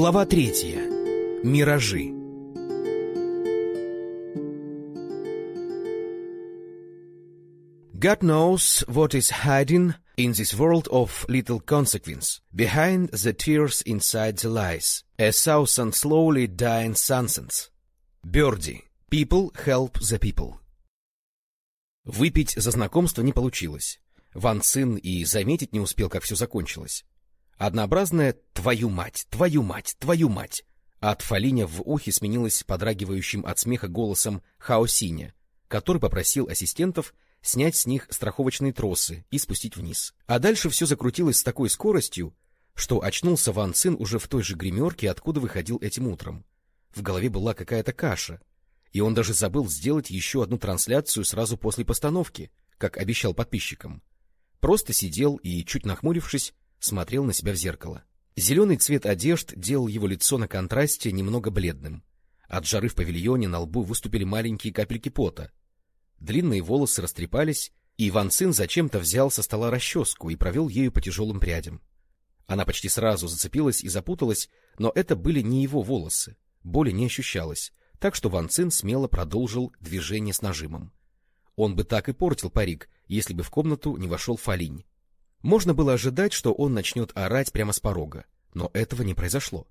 Глава третья. Миражи. God knows what is hiding in this world of little consequence, behind the tears inside the lies, a thousand slowly dying sunsets. Берди. People help the people. Выпить за знакомство не получилось. Ван Цин и заметить не успел, как все закончилось. Однообразное «твою мать, твою мать, твою мать» от Фалиня в ухе сменилось подрагивающим от смеха голосом Хаосиня, который попросил ассистентов снять с них страховочные тросы и спустить вниз. А дальше все закрутилось с такой скоростью, что очнулся Ван Цин уже в той же гримерке, откуда выходил этим утром. В голове была какая-то каша, и он даже забыл сделать еще одну трансляцию сразу после постановки, как обещал подписчикам. Просто сидел и, чуть нахмурившись, смотрел на себя в зеркало. Зеленый цвет одежд делал его лицо на контрасте немного бледным. От жары в павильоне на лбу выступили маленькие капельки пота. Длинные волосы растрепались, и Иван Цин зачем-то взял со стола расческу и провел ею по тяжелым прядям. Она почти сразу зацепилась и запуталась, но это были не его волосы. Боли не ощущалось, так что Ван Цин смело продолжил движение с нажимом. Он бы так и портил парик, если бы в комнату не вошел Фалинь. Можно было ожидать, что он начнет орать прямо с порога, но этого не произошло.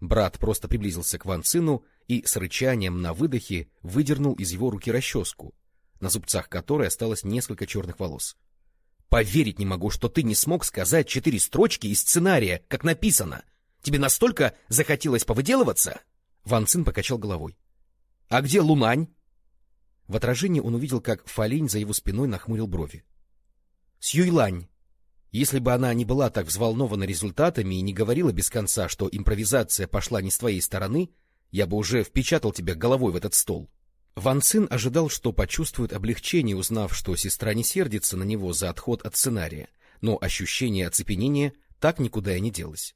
Брат просто приблизился к Ван Цину и с рычанием на выдохе выдернул из его руки расческу, на зубцах которой осталось несколько черных волос. — Поверить не могу, что ты не смог сказать четыре строчки из сценария, как написано. Тебе настолько захотелось повыделываться? Ван Цин покачал головой. — А где Лунань? В отражении он увидел, как Фалинь за его спиной нахмурил брови. — С Юйлань. Если бы она не была так взволнована результатами и не говорила без конца, что импровизация пошла не с твоей стороны, я бы уже впечатал тебя головой в этот стол. Ван Цин ожидал, что почувствует облегчение, узнав, что сестра не сердится на него за отход от сценария, но ощущение оцепенения так никуда и не делось.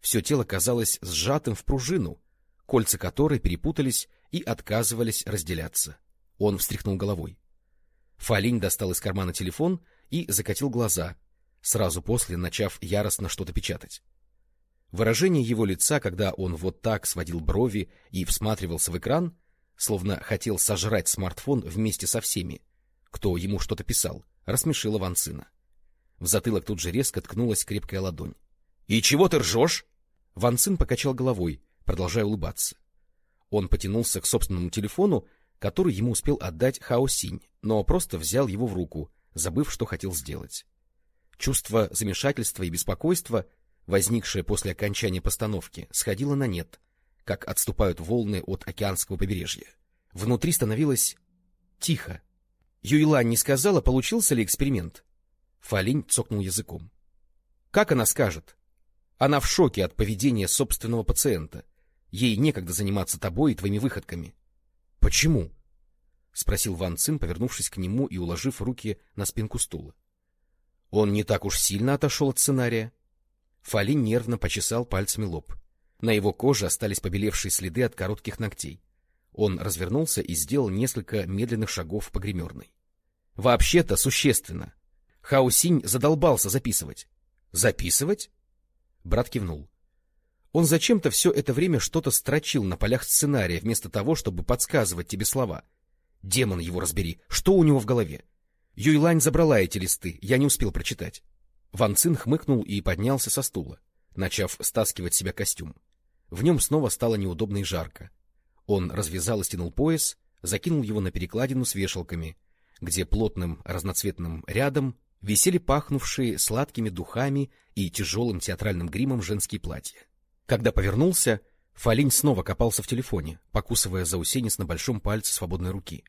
Все тело казалось сжатым в пружину, кольца которой перепутались и отказывались разделяться. Он встряхнул головой. Фалинь достал из кармана телефон и закатил глаза, сразу после начав яростно что-то печатать. Выражение его лица, когда он вот так сводил брови и всматривался в экран, словно хотел сожрать смартфон вместе со всеми, кто ему что-то писал, рассмешило Ван Цина. В затылок тут же резко ткнулась крепкая ладонь. — И чего ты ржешь? Ван Цин покачал головой, продолжая улыбаться. Он потянулся к собственному телефону, который ему успел отдать Хао Синь, но просто взял его в руку, забыв, что хотел сделать. Чувство замешательства и беспокойства, возникшее после окончания постановки, сходило на нет, как отступают волны от океанского побережья. Внутри становилось тихо. Юйла не сказала, получился ли эксперимент. Фалинь цокнул языком. — Как она скажет? Она в шоке от поведения собственного пациента. Ей некогда заниматься тобой и твоими выходками. — Почему? — спросил Ван Цин, повернувшись к нему и уложив руки на спинку стула. Он не так уж сильно отошел от сценария. Фалин нервно почесал пальцами лоб. На его коже остались побелевшие следы от коротких ногтей. Он развернулся и сделал несколько медленных шагов по гримерной. — Вообще-то существенно. Хаусинь задолбался записывать. — Записывать? Брат кивнул. Он зачем-то все это время что-то строчил на полях сценария, вместо того, чтобы подсказывать тебе слова. Демон его разбери, что у него в голове? Юйлань забрала эти листы, я не успел прочитать. Ван Цин хмыкнул и поднялся со стула, начав стаскивать себя костюм. В нем снова стало неудобно и жарко. Он развязал и стянул пояс, закинул его на перекладину с вешалками, где плотным разноцветным рядом висели пахнувшие сладкими духами и тяжелым театральным гримом женские платья. Когда повернулся, Фалинь снова копался в телефоне, покусывая заусенец на большом пальце свободной руки.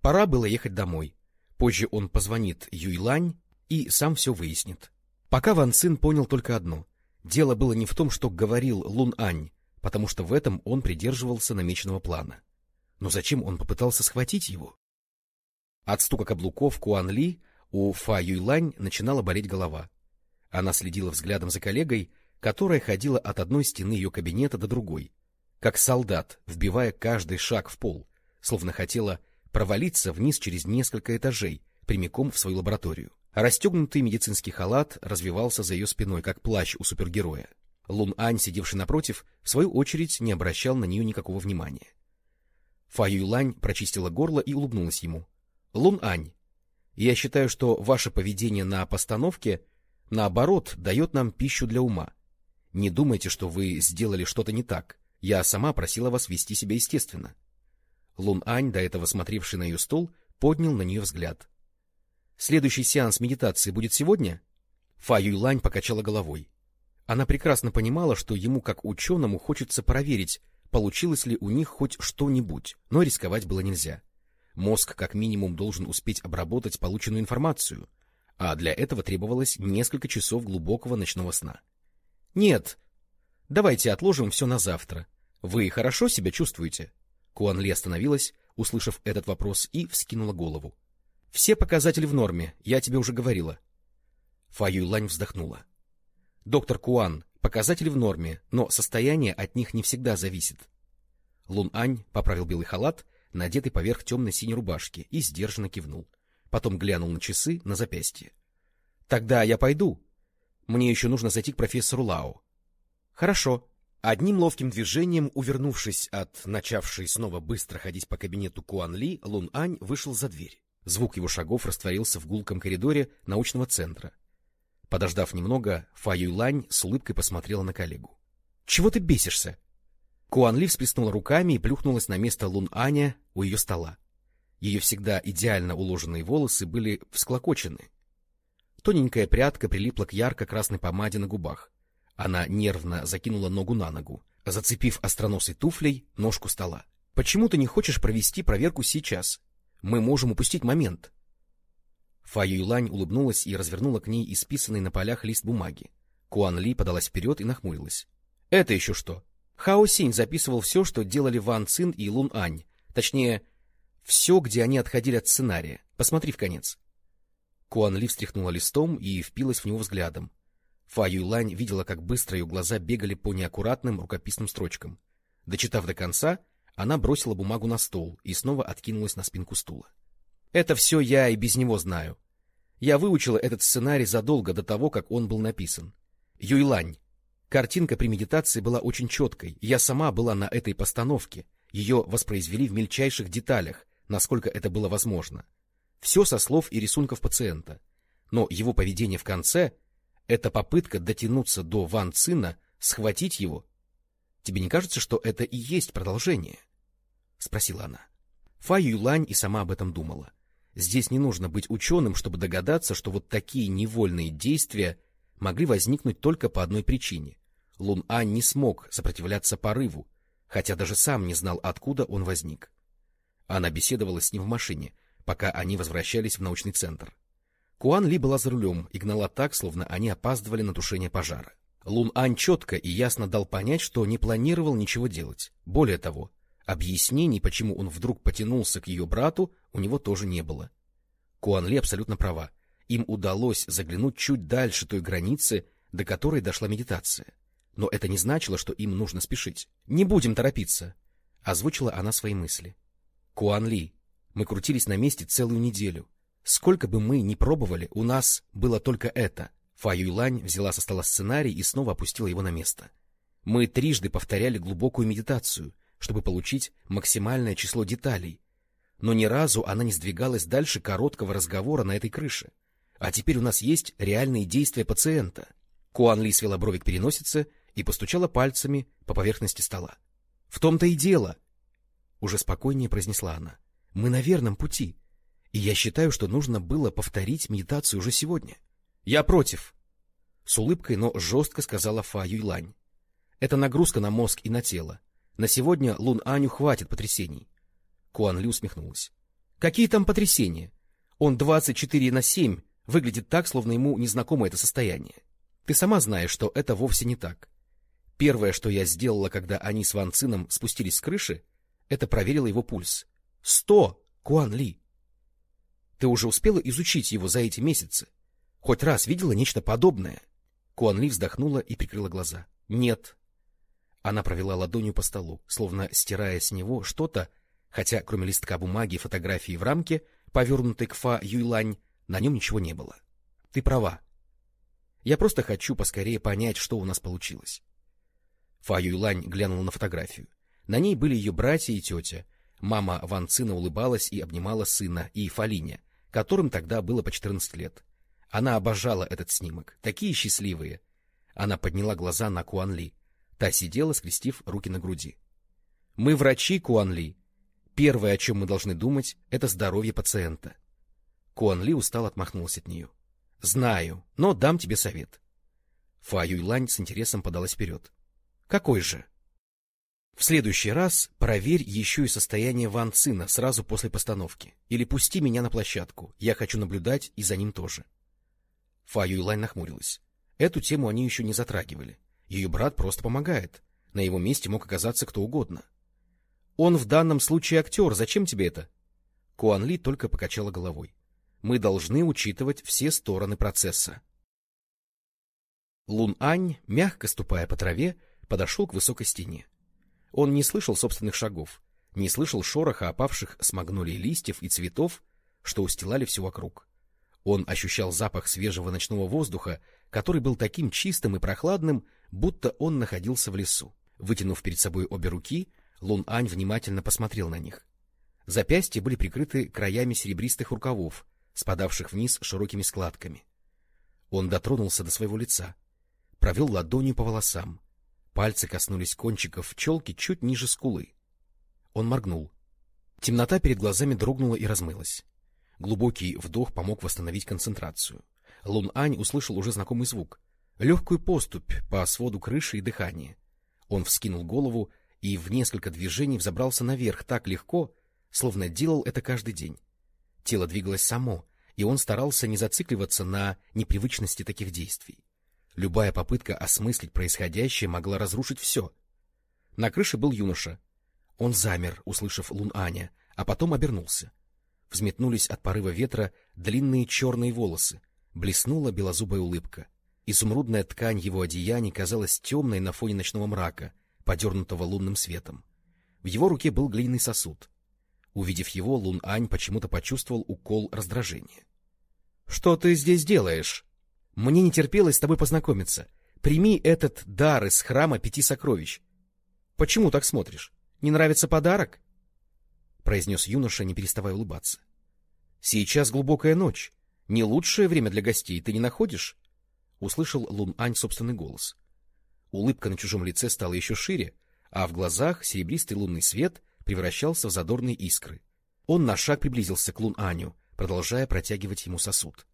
Пора было ехать домой. Позже он позвонит Юйлань и сам все выяснит. Пока Ван Цин понял только одно. Дело было не в том, что говорил Лун Ань, потому что в этом он придерживался намеченного плана. Но зачем он попытался схватить его? От стука каблуков Куан Ли у Фа Юйлань начинала болеть голова. Она следила взглядом за коллегой, которая ходила от одной стены ее кабинета до другой, как солдат, вбивая каждый шаг в пол, словно хотела провалиться вниз через несколько этажей, прямиком в свою лабораторию. Расстегнутый медицинский халат развивался за ее спиной, как плащ у супергероя. Лун Ань, сидевший напротив, в свою очередь не обращал на нее никакого внимания. Фа Юйлань прочистила горло и улыбнулась ему. — Лун Ань, я считаю, что ваше поведение на постановке, наоборот, дает нам пищу для ума. Не думайте, что вы сделали что-то не так. Я сама просила вас вести себя естественно. Лун Ань, до этого смотревший на ее стол, поднял на нее взгляд. — Следующий сеанс медитации будет сегодня? Фа Юйлань покачала головой. Она прекрасно понимала, что ему, как ученому, хочется проверить, получилось ли у них хоть что-нибудь, но рисковать было нельзя. Мозг как минимум должен успеть обработать полученную информацию, а для этого требовалось несколько часов глубокого ночного сна. — Нет, давайте отложим все на завтра. Вы хорошо себя чувствуете? Куан Ли остановилась, услышав этот вопрос, и вскинула голову. — Все показатели в норме, я тебе уже говорила. Фа Юйлань вздохнула. — Доктор Куан, показатели в норме, но состояние от них не всегда зависит. Лун Ань поправил белый халат, надетый поверх темно-синей рубашки, и сдержанно кивнул. Потом глянул на часы на запястье. — Тогда я пойду. Мне еще нужно зайти к профессору Лао. — Хорошо. Одним ловким движением, увернувшись от начавшей снова быстро ходить по кабинету Куан Ли, Лун Ань вышел за дверь. Звук его шагов растворился в гулком коридоре научного центра. Подождав немного, Фа Юйлань с улыбкой посмотрела на коллегу. — Чего ты бесишься? Куан Ли всплеснула руками и плюхнулась на место Лун Аня у ее стола. Ее всегда идеально уложенные волосы были всклокочены. Тоненькая прядка прилипла к ярко-красной помаде на губах. Она нервно закинула ногу на ногу, зацепив остроносой туфлей ножку стола. — Почему ты не хочешь провести проверку сейчас? Мы можем упустить момент. Фа Юйлань улыбнулась и развернула к ней исписанный на полях лист бумаги. Куан Ли подалась вперед и нахмурилась. — Это еще что? Хао Синь записывал все, что делали Ван Цин и Лун Ань. Точнее, все, где они отходили от сценария. Посмотри в конец. Куан Ли встряхнула листом и впилась в него взглядом. Фа Юйлань видела, как быстро ее глаза бегали по неаккуратным рукописным строчкам. Дочитав до конца, она бросила бумагу на стол и снова откинулась на спинку стула. — Это все я и без него знаю. Я выучила этот сценарий задолго до того, как он был написан. Юйлань, Картинка при медитации была очень четкой. Я сама была на этой постановке. Ее воспроизвели в мельчайших деталях, насколько это было возможно. Все со слов и рисунков пациента. Но его поведение в конце — это попытка дотянуться до Ван Цина, схватить его. Тебе не кажется, что это и есть продолжение? — спросила она. Фа Юйлань и сама об этом думала. Здесь не нужно быть ученым, чтобы догадаться, что вот такие невольные действия могли возникнуть только по одной причине. Лун Ань не смог сопротивляться порыву, хотя даже сам не знал, откуда он возник. Она беседовала с ним в машине, пока они возвращались в научный центр. Куан Ли была за рулем и гнала так, словно они опаздывали на тушение пожара. Лун Ань четко и ясно дал понять, что не планировал ничего делать. Более того, объяснений, почему он вдруг потянулся к ее брату, у него тоже не было. Куан Ли абсолютно права. Им удалось заглянуть чуть дальше той границы, до которой дошла медитация. Но это не значило, что им нужно спешить. — Не будем торопиться, — озвучила она свои мысли. — Куан Ли, мы крутились на месте целую неделю. Сколько бы мы ни пробовали, у нас было только это. Фа Юйлань взяла со стола сценарий и снова опустила его на место. Мы трижды повторяли глубокую медитацию, чтобы получить максимальное число деталей. Но ни разу она не сдвигалась дальше короткого разговора на этой крыше. А теперь у нас есть реальные действия пациента. Куан Ли свела брови к переносице и постучала пальцами по поверхности стола. — В том-то и дело, — уже спокойнее произнесла она. — Мы на верном пути, и я считаю, что нужно было повторить медитацию уже сегодня. — Я против, — с улыбкой, но жестко сказала Фа Юйлань. — Это нагрузка на мозг и на тело. На сегодня Лун Аню хватит потрясений. Куан Ли усмехнулась. — Какие там потрясения? Он двадцать четыре на семь выглядит так, словно ему незнакомо это состояние. Ты сама знаешь, что это вовсе не так. Первое, что я сделала, когда они с Ван Цином спустились с крыши, это проверила его пульс. Сто, Куан Ли! Ты уже успела изучить его за эти месяцы? Хоть раз видела нечто подобное? Куан Ли вздохнула и прикрыла глаза. Нет. Она провела ладонью по столу, словно стирая с него что-то, хотя кроме листка бумаги и фотографии в рамке, повернутой к Фа Юйлань, на нем ничего не было. Ты права. Я просто хочу поскорее понять, что у нас получилось. Фа Юйлань глянула на фотографию. На ней были ее братья и тетя. Мама Ван Цина улыбалась и обнимала сына и Фалиня, которым тогда было по 14 лет. Она обожала этот снимок. Такие счастливые. Она подняла глаза на Куан Ли. Та сидела, скрестив руки на груди. — Мы врачи, Куан Ли. Первое, о чем мы должны думать, — это здоровье пациента. Куан Ли устал отмахнулся от нее. — Знаю, но дам тебе совет. Фа Юйлань с интересом подалась вперед. — Какой же? — В следующий раз проверь еще и состояние Ван Цина сразу после постановки. Или пусти меня на площадку. Я хочу наблюдать и за ним тоже. Фа Юйлань нахмурилась. Эту тему они еще не затрагивали. Ее брат просто помогает. На его месте мог оказаться кто угодно. Он в данном случае актер. Зачем тебе это? Куан Ли только покачала головой. Мы должны учитывать все стороны процесса. Лун Ань, мягко ступая по траве, подошел к высокой стене. Он не слышал собственных шагов, не слышал шороха опавших с магнолий листьев и цветов, что устилали все вокруг. Он ощущал запах свежего ночного воздуха, который был таким чистым и прохладным, будто он находился в лесу. Вытянув перед собой обе руки, Лун Ань внимательно посмотрел на них. Запястья были прикрыты краями серебристых рукавов, спадавших вниз широкими складками. Он дотронулся до своего лица, провел ладонью по волосам. Пальцы коснулись кончиков челки чуть ниже скулы. Он моргнул. Темнота перед глазами дрогнула и размылась. Глубокий вдох помог восстановить концентрацию. Лун Ань услышал уже знакомый звук. Легкую поступь по своду крыши и дыхание. Он вскинул голову и в несколько движений взобрался наверх так легко, словно делал это каждый день. Тело двигалось само, и он старался не зацикливаться на непривычности таких действий. Любая попытка осмыслить происходящее могла разрушить все. На крыше был юноша. Он замер, услышав Лун Аня, а потом обернулся. Взметнулись от порыва ветра длинные черные волосы, блеснула белозубая улыбка. Изумрудная ткань его одеяний казалась темной на фоне ночного мрака, подернутого лунным светом. В его руке был глиняный сосуд. Увидев его, Лун Ань почему-то почувствовал укол раздражения. — Что ты здесь делаешь? — Мне не терпелось с тобой познакомиться. Прими этот дар из храма пяти сокровищ. — Почему так смотришь? Не нравится подарок? — произнес юноша, не переставая улыбаться. — Сейчас глубокая ночь. Не лучшее время для гостей, ты не находишь? — услышал Лун Ань собственный голос. Улыбка на чужом лице стала еще шире, а в глазах серебристый лунный свет превращался в задорные искры. Он на шаг приблизился к Лун Аню, продолжая протягивать ему сосуд. —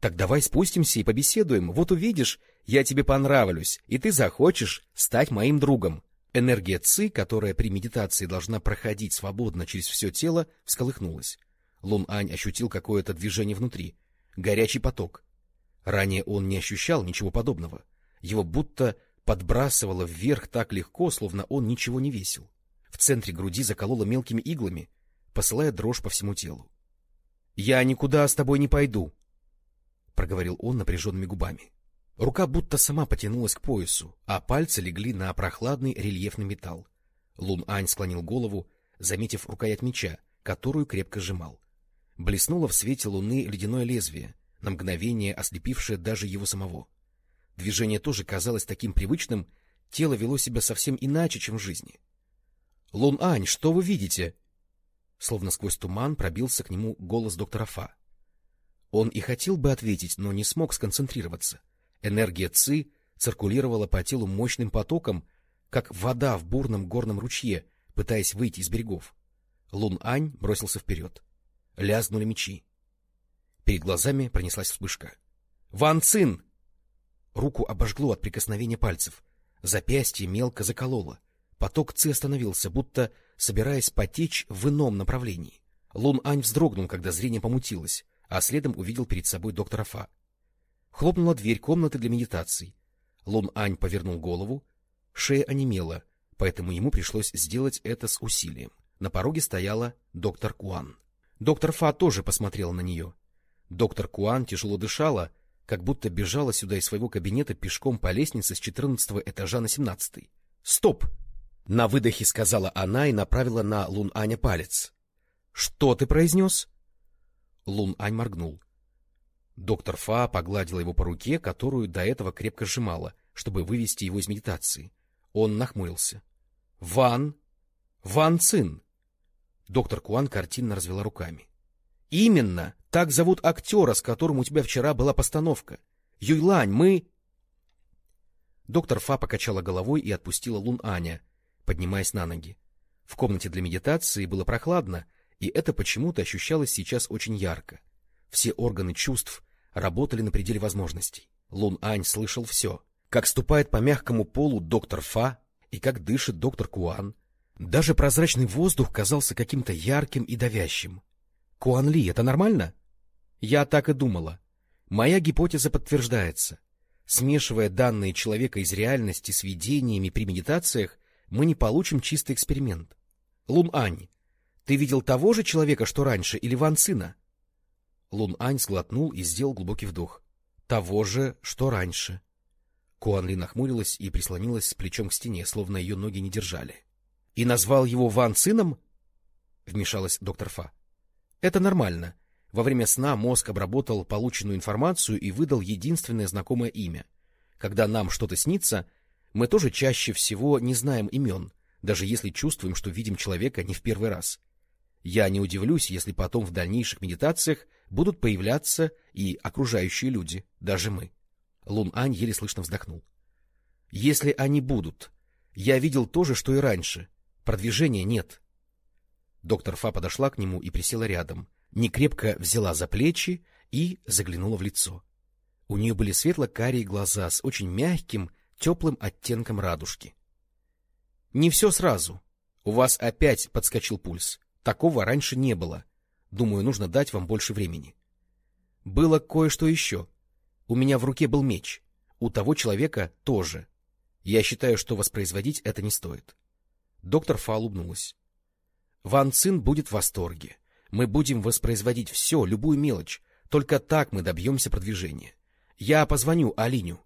Так давай спустимся и побеседуем. Вот увидишь, я тебе понравлюсь, и ты захочешь стать моим другом. Энергия Ци, которая при медитации должна проходить свободно через все тело, всколыхнулась. Лун Ань ощутил какое-то движение внутри. Горячий поток. Ранее он не ощущал ничего подобного. Его будто подбрасывало вверх так легко, словно он ничего не весил. В центре груди закололо мелкими иглами, посылая дрожь по всему телу. — Я никуда с тобой не пойду, — проговорил он напряженными губами. Рука будто сама потянулась к поясу, а пальцы легли на прохладный рельефный металл. Лун Ань склонил голову, заметив рукоять меча, которую крепко сжимал. Блеснуло в свете луны ледяное лезвие, на мгновение ослепившее даже его самого. Движение тоже казалось таким привычным, тело вело себя совсем иначе, чем в жизни. — Лун Ань, что вы видите? Словно сквозь туман пробился к нему голос доктора Фа. Он и хотел бы ответить, но не смог сконцентрироваться. Энергия Ци циркулировала по телу мощным потоком, как вода в бурном горном ручье, пытаясь выйти из берегов. Лун Ань бросился вперед. Лязнули мечи. Перед глазами пронеслась вспышка. «Ван Цин!» Руку обожгло от прикосновения пальцев. Запястье мелко закололо. Поток Ци остановился, будто собираясь потечь в ином направлении. Лун Ань вздрогнул, когда зрение помутилось, а следом увидел перед собой доктора Фа. Хлопнула дверь комнаты для медитаций. Лун Ань повернул голову. Шея онемела, поэтому ему пришлось сделать это с усилием. На пороге стояла доктор Куан. Доктор Фа тоже посмотрела на нее. Доктор Куан тяжело дышала, как будто бежала сюда из своего кабинета пешком по лестнице с четырнадцатого этажа на семнадцатый. «Стоп!» На выдохе сказала она и направила на Лун Аня палец. — Что ты произнес? Лун Ань моргнул. Доктор Фа погладила его по руке, которую до этого крепко сжимала, чтобы вывести его из медитации. Он нахмурился. — Ван... Ван Цин. Доктор Куан картинно развела руками. — Именно! Так зовут актера, с которым у тебя вчера была постановка. Юйлань, мы... Доктор Фа покачала головой и отпустила Лун Аня, поднимаясь на ноги. В комнате для медитации было прохладно, и это почему-то ощущалось сейчас очень ярко. Все органы чувств работали на пределе возможностей. Лун Ань слышал все. Как ступает по мягкому полу доктор Фа и как дышит доктор Куан. Даже прозрачный воздух казался каким-то ярким и давящим. Куан Ли, это нормально? Я так и думала. Моя гипотеза подтверждается. Смешивая данные человека из реальности с видениями при медитациях, мы не получим чистый эксперимент. Лун Ань, ты видел того же человека, что раньше, или Ван Цина? Лун Ань сглотнул и сделал глубокий вдох. Того же, что раньше. Куан Ли нахмурилась и прислонилась с плечом к стене, словно ее ноги не держали. — И назвал его Ван Цином? — вмешалась доктор Фа. — Это нормально. Во время сна мозг обработал полученную информацию и выдал единственное знакомое имя. Когда нам что-то снится, мы тоже чаще всего не знаем имен, даже если чувствуем, что видим человека не в первый раз. Я не удивлюсь, если потом в дальнейших медитациях будут появляться и окружающие люди, даже мы. Лун Ань еле слышно вздохнул. Если они будут, я видел то же, что и раньше. Продвижения нет. Доктор Фа подошла к нему и присела рядом, некрепко взяла за плечи и заглянула в лицо. У нее были светло-карие глаза с очень мягким, теплым оттенком радужки. — Не все сразу. У вас опять подскочил пульс. Такого раньше не было. Думаю, нужно дать вам больше времени. Было кое-что еще. У меня в руке был меч. У того человека тоже. Я считаю, что воспроизводить это не стоит. Доктор Фа улыбнулась. Ван Цин будет в восторге. Мы будем воспроизводить все, любую мелочь. Только так мы добьемся продвижения. Я позвоню Алиню.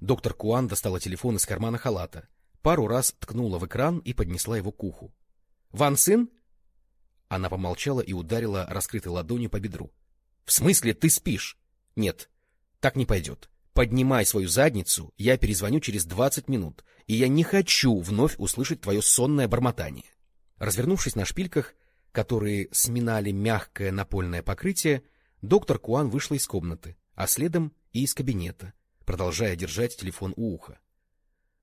Доктор Куан достала телефон из кармана халата, пару раз ткнула в экран и поднесла его к уху. — Ван Цин? Она помолчала и ударила раскрытой ладонью по бедру. — В смысле ты спишь? — Нет, так не пойдет. Поднимай свою задницу, я перезвоню через двадцать минут, и я не хочу вновь услышать твое сонное бормотание. Развернувшись на шпильках, которые сминали мягкое напольное покрытие, доктор Куан вышла из комнаты, а следом и из кабинета, продолжая держать телефон у уха.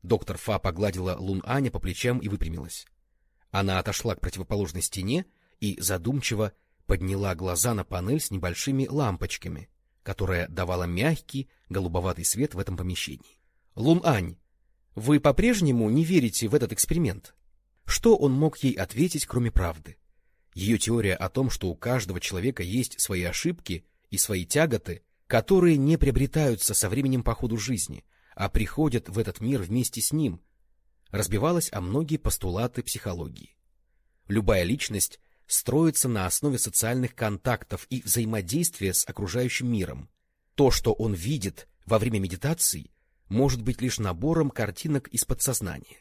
Доктор Фа погладила Лун Аня по плечам и выпрямилась. Она отошла к противоположной стене и задумчиво подняла глаза на панель с небольшими лампочками, которая давала мягкий голубоватый свет в этом помещении. — Лун-Ань, вы по-прежнему не верите в этот эксперимент? Что он мог ей ответить, кроме правды? Ее теория о том, что у каждого человека есть свои ошибки и свои тяготы, которые не приобретаются со временем по ходу жизни, а приходят в этот мир вместе с ним, разбивалась о многие постулаты психологии. Любая личность строится на основе социальных контактов и взаимодействия с окружающим миром. То, что он видит во время медитации, может быть лишь набором картинок из подсознания.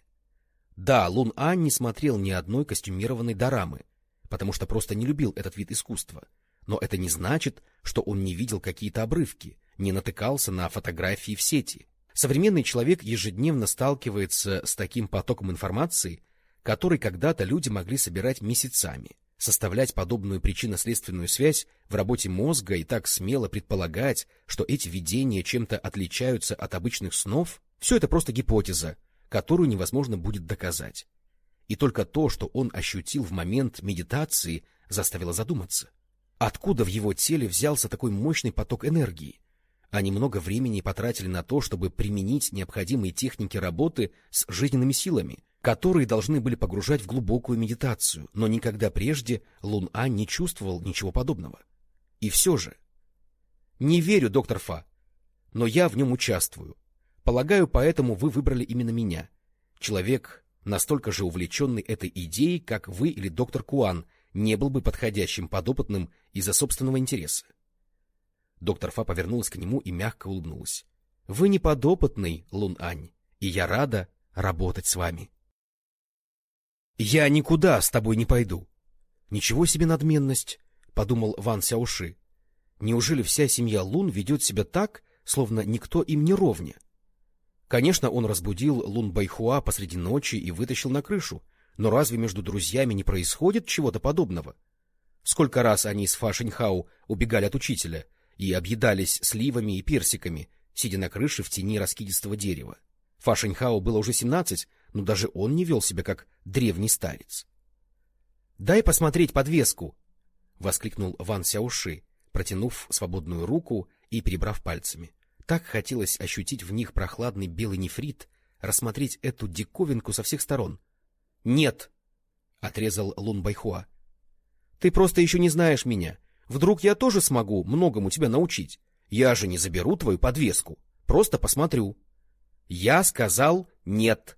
Да, Лун Ань не смотрел ни одной костюмированной дорамы, потому что просто не любил этот вид искусства. Но это не значит, что он не видел какие-то обрывки, не натыкался на фотографии в сети. Современный человек ежедневно сталкивается с таким потоком информации, который когда-то люди могли собирать месяцами составлять подобную причинно-следственную связь в работе мозга и так смело предполагать, что эти видения чем-то отличаются от обычных снов, все это просто гипотеза, которую невозможно будет доказать. И только то, что он ощутил в момент медитации, заставило задуматься. Откуда в его теле взялся такой мощный поток энергии? Они много времени потратили на то, чтобы применить необходимые техники работы с жизненными силами, которые должны были погружать в глубокую медитацию, но никогда прежде Лун Ань не чувствовал ничего подобного. И все же... Не верю, доктор Фа, но я в нем участвую. Полагаю, поэтому вы выбрали именно меня. Человек, настолько же увлеченный этой идеей, как вы или доктор Куан, не был бы подходящим подопытным из-за собственного интереса. Доктор Фа повернулась к нему и мягко улыбнулась. — Вы не подопытный, Лун Ань, и я рада работать с вами. Я никуда с тобой не пойду. Ничего себе надменность, подумал Ван Сяуши. Неужели вся семья Лун ведет себя так, словно никто им не ровня? Конечно, он разбудил Лун Байхуа посреди ночи и вытащил на крышу, но разве между друзьями не происходит чего-то подобного? Сколько раз они с Фа Шиньхао убегали от учителя и объедались сливами и персиками, сидя на крыше в тени раскидистого дерева. Фа Шиньхао было уже семнадцать, но даже он не вел себя как древний старец. — Дай посмотреть подвеску! — воскликнул Ван Сяуши, протянув свободную руку и перебрав пальцами. Так хотелось ощутить в них прохладный белый нефрит, рассмотреть эту диковинку со всех сторон. — Нет! — отрезал Лун Байхуа. — Ты просто еще не знаешь меня. Вдруг я тоже смогу многому тебя научить. Я же не заберу твою подвеску. Просто посмотрю. — Я сказал нет! —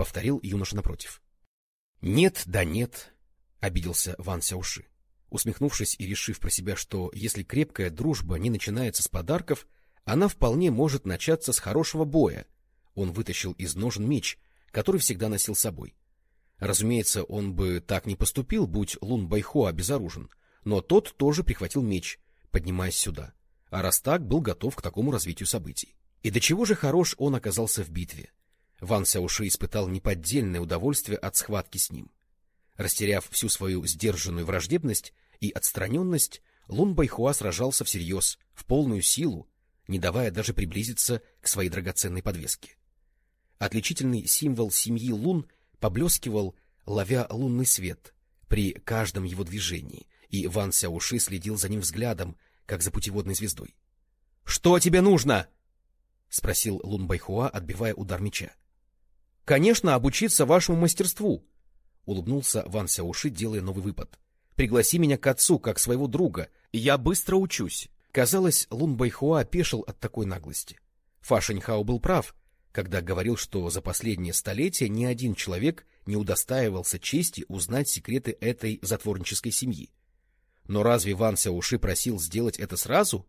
повторил юноша напротив. — Нет да нет, — обиделся Ван Сяуши. Усмехнувшись и решив про себя, что если крепкая дружба не начинается с подарков, она вполне может начаться с хорошего боя, он вытащил из ножен меч, который всегда носил с собой. Разумеется, он бы так не поступил, будь Лун Байхуа обезоружен, но тот тоже прихватил меч, поднимаясь сюда, а раз так, был готов к такому развитию событий. И до чего же хорош он оказался в битве. Ван Сяуши испытал неподдельное удовольствие от схватки с ним. Растеряв всю свою сдержанную враждебность и отстраненность, Лун Байхуа сражался всерьез, в полную силу, не давая даже приблизиться к своей драгоценной подвеске. Отличительный символ семьи Лун поблескивал, ловя лунный свет при каждом его движении, и Ван Сяуши следил за ним взглядом, как за путеводной звездой. — Что тебе нужно? — спросил Лун Байхуа, отбивая удар меча. — Конечно, обучиться вашему мастерству, — улыбнулся Ван Сяуши, делая новый выпад. — Пригласи меня к отцу, как своего друга. Я быстро учусь. Казалось, Лун Байхуа опешил от такой наглости. Фа Шаньхао был прав, когда говорил, что за последнее столетие ни один человек не удостаивался чести узнать секреты этой затворнической семьи. Но разве Ван Сяуши просил сделать это сразу?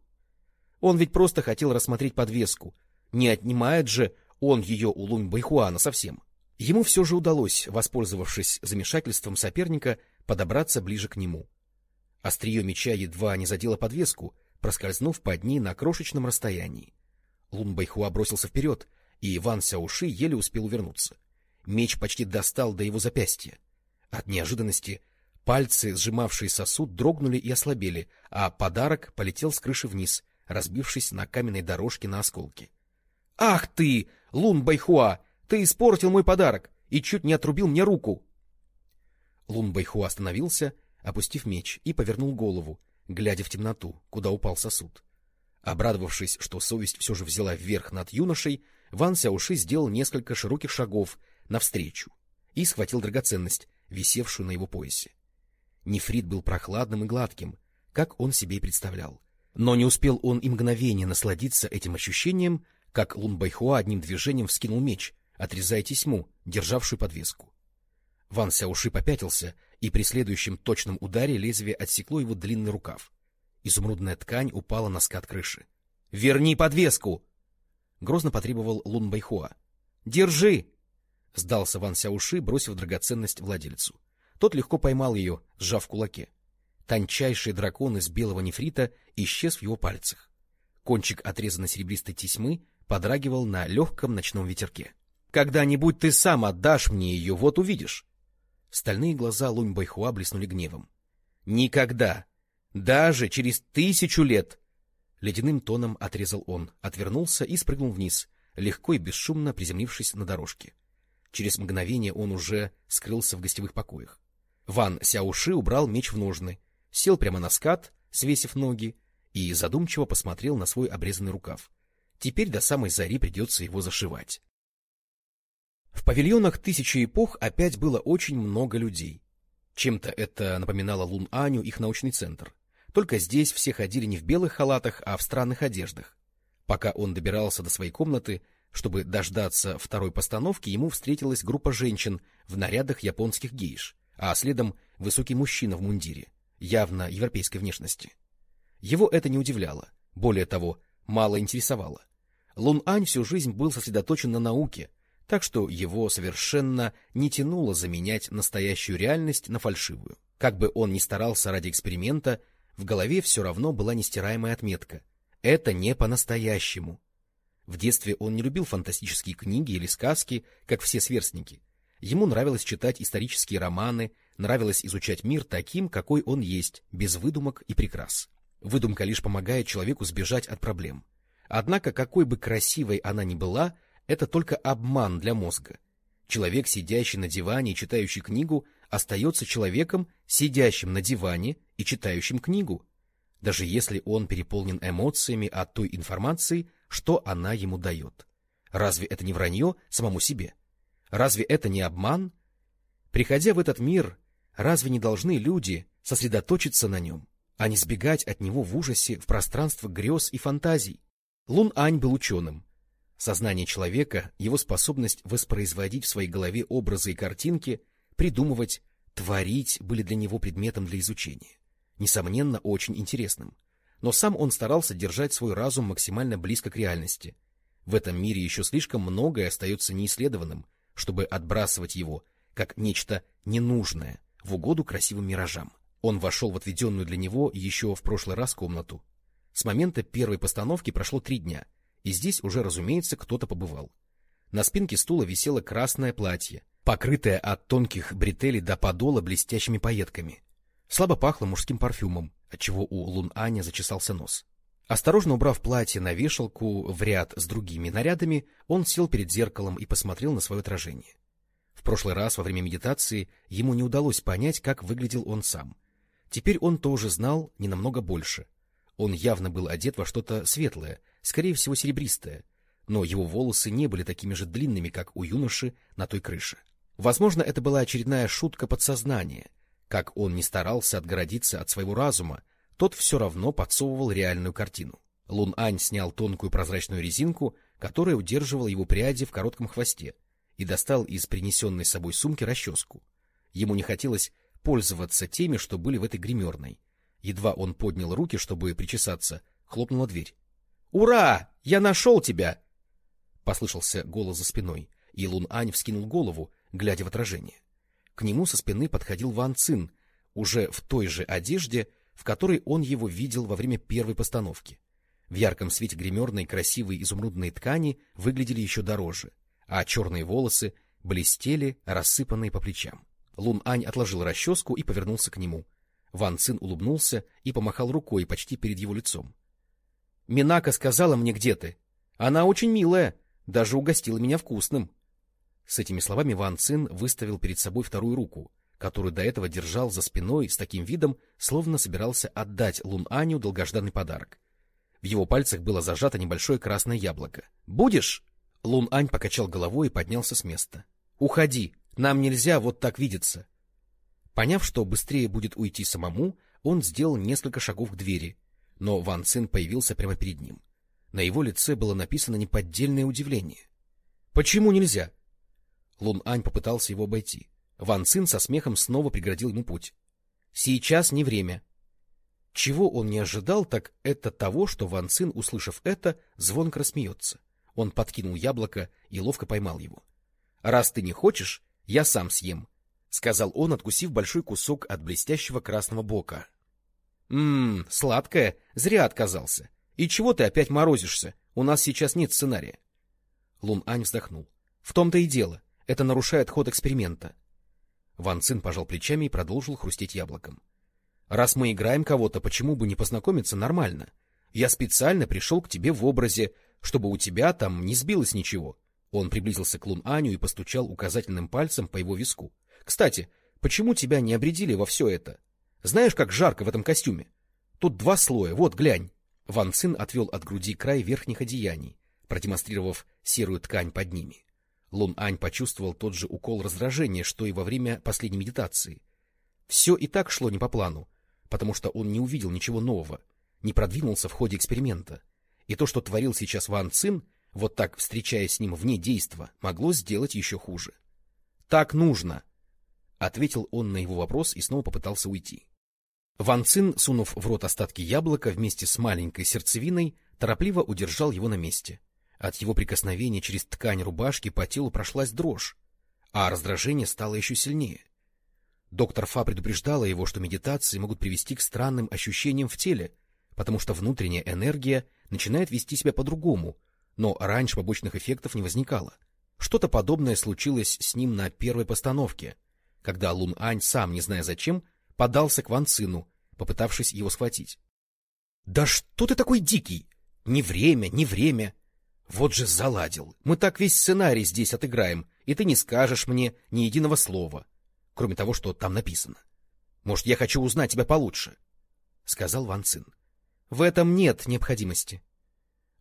Он ведь просто хотел рассмотреть подвеску. Не отнимает же он ее у Лунь Байхуана совсем. Ему все же удалось, воспользовавшись замешательством соперника, подобраться ближе к нему. Острие меча едва не задело подвеску, проскользнув под ней на крошечном расстоянии. Лун Байхуа бросился вперед, и Иван Сяуши еле успел увернуться. Меч почти достал до его запястья. От неожиданности пальцы, сжимавшие сосуд, дрогнули и ослабели, а подарок полетел с крыши вниз, разбившись на каменной дорожке на осколки. — Ах ты, Лун Байхуа! Ты испортил мой подарок и чуть не отрубил мне руку. Лун Байху остановился, опустив меч, и повернул голову, глядя в темноту, куда упал сосуд. Обрадовавшись, что совесть все же взяла вверх над юношей, Ван Сяуши сделал несколько широких шагов навстречу и схватил драгоценность, висевшую на его поясе. Нефрит был прохладным и гладким, как он себе и представлял. Но не успел он и мгновение насладиться этим ощущением, как Лун Байхуа одним движением вскинул меч, отрезая тесьму, державшую подвеску. Ван Сяуши попятился, и при следующем точном ударе лезвие отсекло его длинный рукав. Изумрудная ткань упала на скат крыши. — Верни подвеску! — грозно потребовал Лун Байхуа. — Держи! — сдался Ван Сяуши, бросив драгоценность владельцу. Тот легко поймал ее, сжав в кулаке. Тончайший дракон из белого нефрита исчез в его пальцах. Кончик отрезанной серебристой тесьмы подрагивал на легком ночном ветерке. Когда-нибудь ты сам отдашь мне ее, вот увидишь. Стальные глаза Лунь Байхуа блеснули гневом. — Никогда! Даже через тысячу лет! Ледяным тоном отрезал он, отвернулся и спрыгнул вниз, легко и бесшумно приземлившись на дорожке. Через мгновение он уже скрылся в гостевых покоях. Ван Сяуши убрал меч в ножны, сел прямо на скат, свесив ноги, и задумчиво посмотрел на свой обрезанный рукав. Теперь до самой зари придется его зашивать. В павильонах тысячи эпох опять было очень много людей. Чем-то это напоминало Лун-Аню, их научный центр. Только здесь все ходили не в белых халатах, а в странных одеждах. Пока он добирался до своей комнаты, чтобы дождаться второй постановки, ему встретилась группа женщин в нарядах японских гейш, а следом высокий мужчина в мундире, явно европейской внешности. Его это не удивляло, более того, мало интересовало. Лун-Ань всю жизнь был сосредоточен на науке, так что его совершенно не тянуло заменять настоящую реальность на фальшивую. Как бы он ни старался ради эксперимента, в голове все равно была нестираемая отметка. Это не по-настоящему. В детстве он не любил фантастические книги или сказки, как все сверстники. Ему нравилось читать исторические романы, нравилось изучать мир таким, какой он есть, без выдумок и прикрас. Выдумка лишь помогает человеку сбежать от проблем. Однако, какой бы красивой она ни была, это только обман для мозга. Человек, сидящий на диване и читающий книгу, остается человеком, сидящим на диване и читающим книгу, даже если он переполнен эмоциями от той информации, что она ему дает. Разве это не вранье самому себе? Разве это не обман? Приходя в этот мир, разве не должны люди сосредоточиться на нем, а не сбегать от него в ужасе в пространство грез и фантазий? Лун Ань был ученым. Сознание человека, его способность воспроизводить в своей голове образы и картинки, придумывать, творить были для него предметом для изучения несомненно, очень интересным. Но сам он старался держать свой разум максимально близко к реальности. В этом мире еще слишком многое остается неисследованным, чтобы отбрасывать его, как нечто ненужное, в угоду красивым миражам. Он вошел в отведенную для него еще в прошлый раз комнату. С момента первой постановки прошло три дня, и здесь уже, разумеется, кто-то побывал. На спинке стула висело красное платье, покрытое от тонких бретелей до подола блестящими пайетками. Слабо пахло мужским парфюмом, отчего у Лун Аня зачесался нос. Осторожно убрав платье на вешалку в ряд с другими нарядами, он сел перед зеркалом и посмотрел на свое отражение. В прошлый раз во время медитации ему не удалось понять, как выглядел он сам. Теперь он тоже знал не намного больше. Он явно был одет во что-то светлое, скорее всего серебристое, но его волосы не были такими же длинными, как у юноши на той крыше. Возможно, это была очередная шутка подсознания — как он не старался отгородиться от своего разума, тот все равно подсовывал реальную картину. Лун Ань снял тонкую прозрачную резинку, которая удерживала его пряди в коротком хвосте, и достал из принесенной с собой сумки расческу. Ему не хотелось пользоваться теми, что были в этой гримерной. Едва он поднял руки, чтобы причесаться, хлопнула дверь. — Ура! Я нашел тебя! — послышался голос за спиной, и Лун Ань вскинул голову, глядя в отражение. К нему со спины подходил Ван Цин, уже в той же одежде, в которой он его видел во время первой постановки. В ярком свете гримерной красивые изумрудные ткани выглядели еще дороже, а черные волосы блестели, рассыпанные по плечам. Лун Ань отложил расческу и повернулся к нему. Ван Цин улыбнулся и помахал рукой почти перед его лицом. — Минака сказала мне, где ты. Она очень милая, даже угостила меня вкусным. С этими словами Ван Цин выставил перед собой вторую руку, которую до этого держал за спиной с таким видом, словно собирался отдать Лун Аню долгожданный подарок. В его пальцах было зажато небольшое красное яблоко. «Будешь?» Лун Ань покачал головой и поднялся с места. «Уходи, нам нельзя вот так видеться». Поняв, что быстрее будет уйти самому, он сделал несколько шагов к двери, но Ван Цин появился прямо перед ним. На его лице было написано неподдельное удивление. — Почему нельзя? Лун Ань попытался его обойти. Ван Цин со смехом снова преградил ему путь. — Сейчас не время. Чего он не ожидал, так это того, что Ван Цин, услышав это, звонко рассмеется. Он подкинул яблоко и ловко поймал его. — Раз ты не хочешь, я сам съем, — сказал он, откусив большой кусок от блестящего красного бока. — Ммм, сладкое, зря отказался. И чего ты опять морозишься? У нас сейчас нет сценария. Лун Ань вздохнул. — В том-то и дело. Это нарушает ход эксперимента. Ван Цин пожал плечами и продолжил хрустеть яблоком. Раз мы играем кого-то, почему бы не познакомиться нормально? Я специально пришел к тебе в образе, чтобы у тебя там не сбилось ничего. Он приблизился к Лун Аню и постучал указательным пальцем по его виску. Кстати, почему тебя не обредили во все это? Знаешь, как жарко в этом костюме? Тут два слоя, вот, глянь. Ван Цин отвел от груди край верхних одеяний, продемонстрировав серую ткань под ними. Лун Ань почувствовал тот же укол раздражения, что и во время последней медитации. Все и так шло не по плану, потому что он не увидел ничего нового, не продвинулся в ходе эксперимента. И то, что творил сейчас Ван Цин, вот так встречаясь с ним вне действа, могло сделать еще хуже. — Так нужно! — ответил он на его вопрос и снова попытался уйти. Ван Цин, сунув в рот остатки яблока вместе с маленькой сердцевиной, торопливо удержал его на месте — от его прикосновения через ткань рубашки по телу прошлась дрожь, а раздражение стало еще сильнее. Доктор Фа предупреждала его, что медитации могут привести к странным ощущениям в теле, потому что внутренняя энергия начинает вести себя по-другому, но раньше побочных эффектов не возникало. Что-то подобное случилось с ним на первой постановке, когда Лун Ань, сам не зная зачем, подался к Ван Цину, попытавшись его схватить. — Да что ты такой дикий? Не время, не время. Вот же заладил. Мы так весь сценарий здесь отыграем, и ты не скажешь мне ни единого слова, кроме того, что там написано. Может, я хочу узнать тебя получше? — сказал Ван Цин. — В этом нет необходимости.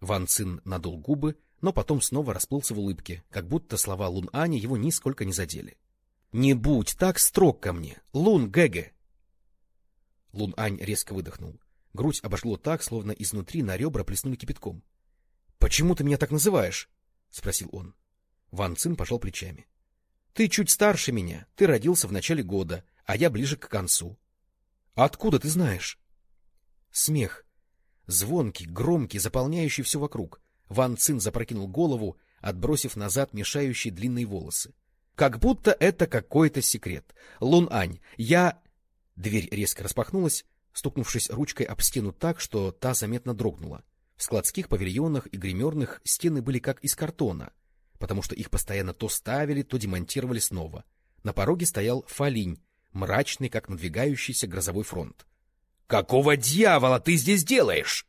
Ван Цин надул губы, но потом снова расплылся в улыбке, как будто слова Лун Ани его нисколько не задели. — Не будь так строг ко мне, Лун Гэгэ! Лун Ань резко выдохнул. Грудь обожгло так, словно изнутри на ребра плеснули кипятком. — Почему ты меня так называешь? — спросил он. Ван Цин пожал плечами. — Ты чуть старше меня, ты родился в начале года, а я ближе к концу. — Откуда ты знаешь? Смех. Звонкий, громкий, заполняющий все вокруг. Ван Цин запрокинул голову, отбросив назад мешающие длинные волосы. Как будто это какой-то секрет. Лун Ань, я... Дверь резко распахнулась, стукнувшись ручкой об стену так, что та заметно дрогнула. В складских павильонах и гримерных стены были как из картона, потому что их постоянно то ставили, то демонтировали снова. На пороге стоял Фалинь, мрачный, как надвигающийся грозовой фронт. — Какого дьявола ты здесь делаешь?